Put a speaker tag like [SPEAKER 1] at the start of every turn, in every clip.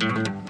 [SPEAKER 1] Mm-hmm.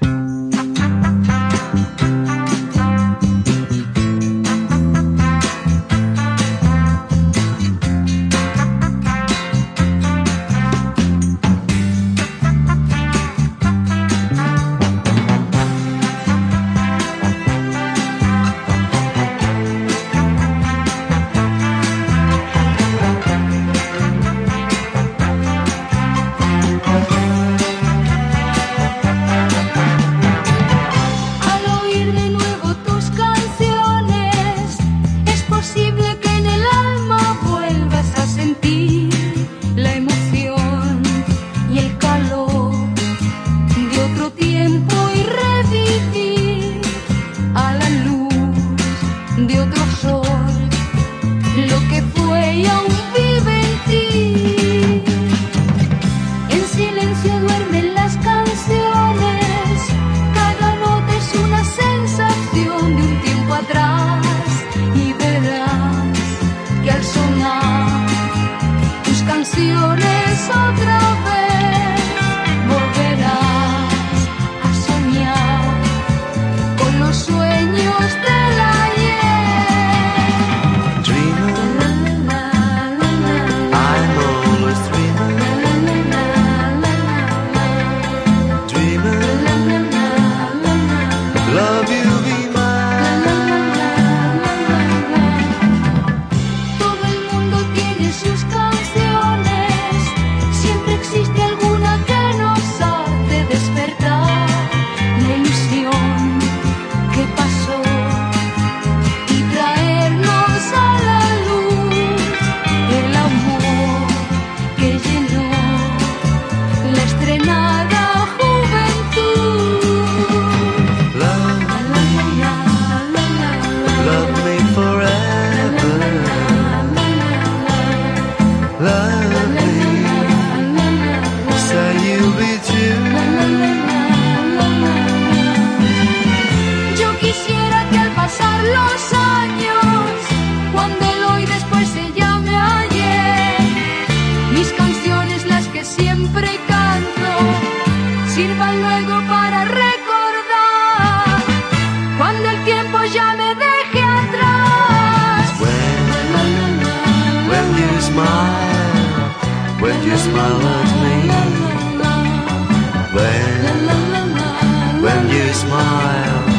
[SPEAKER 1] otro tiempo y revivir a la luz de otro sol lo que fue y aún vive en ti. En silencio duermen las canciones, cada nota es una sensación de un tiempo atrás y verás que al sonar tus canciones otra vez. just that. sirvan luego para recordar cuando el tiempo ya me deje atrás.
[SPEAKER 2] When, when you smile, when you smile at me. When, when you smile.